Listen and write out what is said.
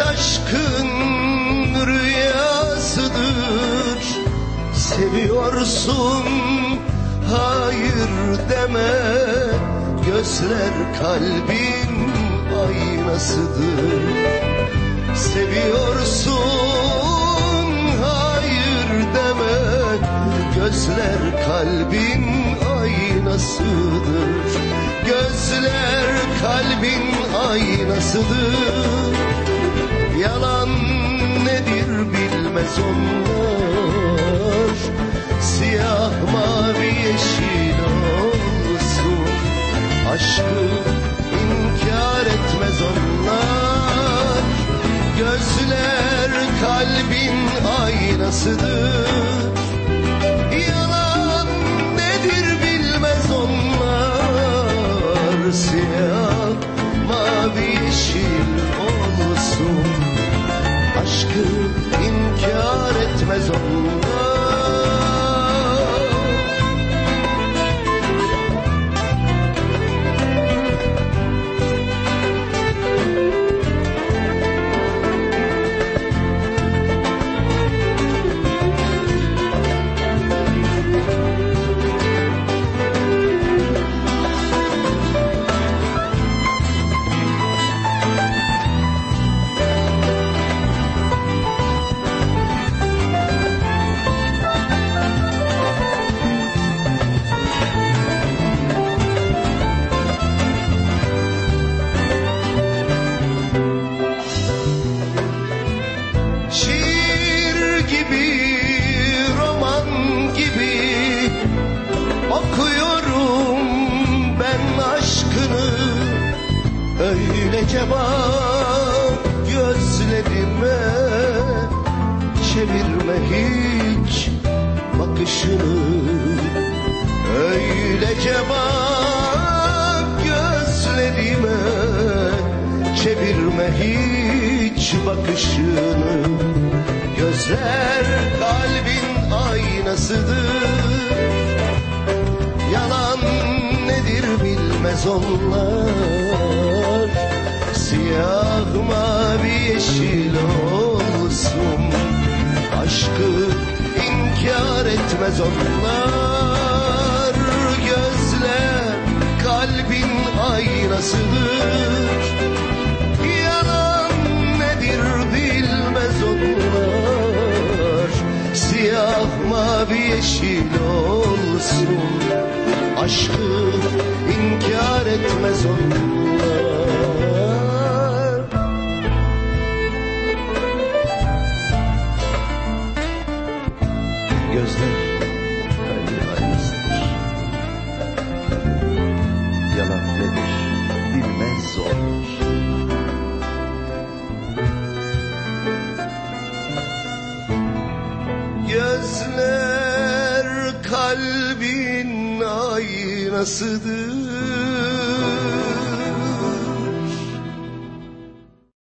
aşkın rüyasıdır. Seviyorsun hayır deme. Gözler kalbin aynasıdır. Seviyorsun hayır deme. Gözler kalbin aynasıdır. Gözler kalbin aynasıdır. Yalan nedir bilmez onlar Siyah mavi yeşil olsun. Aşkı inkar etmez onlar. Gözler kalbin aynasıdır Aşkı inkar etmez onlar Öylece bak gözlerime Çevirme hiç bakışını? Öylece bak gözlerime Çevirme hiç bakışını? Gözler kalbin aynasıdır. Yalan nedir bilmez onlar Siyah mavi yeşil olsun. Aşkı inkar etmez onlar. Gözler kalbin aynasıdır. Yalan nedir bilmez onlar. Siyah mavi yeşil olsun. Aşkı inkar etmez onlar Gözler kalbin aynasıdır Yalan nedir? Bilmez onlar Gözler kalbin aynasıdır